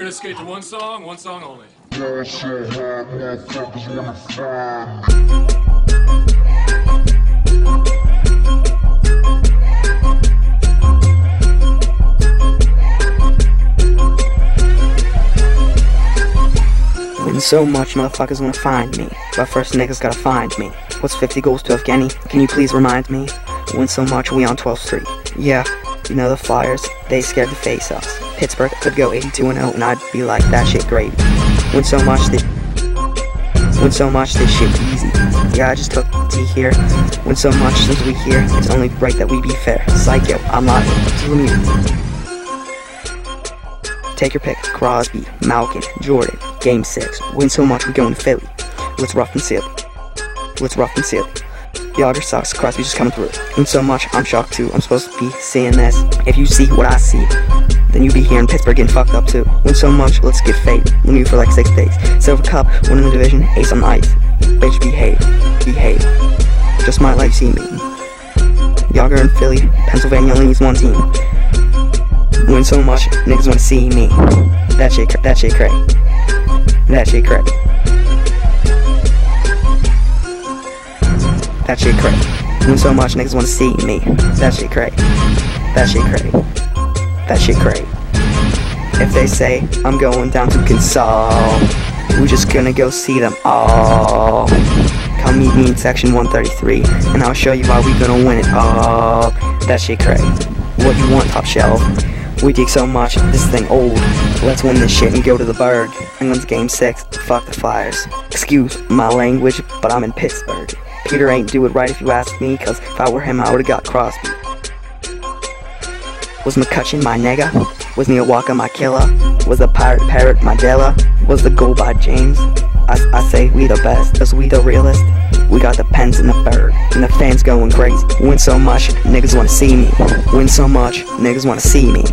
gonna skate to one song, one song only. So much, motherfuckers wanna find me. But first, niggas gotta find me. What's 50 goals to Evgeny? Can you please remind me? Win so much, we on 12th Street. Yeah, you know the Flyers, they scared to face us. Pittsburgh could go 82 0, and I'd be like, that shit great. Win so much, they. Win so much, this shit easy. Yeah, I just took T here. Win so much since we here, it's only right that we be fair. Psycho, I'm. To the mute. Take your pick. Crosby, Malkin, Jordan. Game six. Win so much we going to Philly. Let's rough and silly? Let's rough and seal. Jagr sucks. Crosby just coming through. Win so much. I'm shocked too. I'm supposed to be seeing this. If you see what I see, then you be here in Pittsburgh getting fucked up too. Win so much. Let's get fate. Win you for like six days. Silver Cup. Winning the division. Ace on ice. Bitch, behave. Behave. Just might like see me. Jagr and Philly. Pennsylvania only needs one team. Win so much, niggas wanna see me. That shit, that shit crack. That shit crack. That shit crack. Win so much, niggas wanna see me. That shit crack. That shit crack. That shit crack. If they say I'm going down to Consol, we just gonna go see them all. Come meet me in section 133, and I'll show you why we gonna win it all. That shit crack. What you want, top shelf? We dig so much, this thing old. Let's win this shit and go to the Burgh. England's game six, fuck the Flyers. Excuse my language, but I'm in Pittsburgh. Peter ain't do it right if you ask me, cause if I were him, I would've got Crosby. Was McCutchen my nigga? Was Neil Walker my killer? Was the pirate parrot my Della? Was the goal by James? I, I say we the best, cause we the realest. We got the pens and the bird, and the fans going crazy. Win so much, niggas wanna see me. Win so much, niggas wanna see me.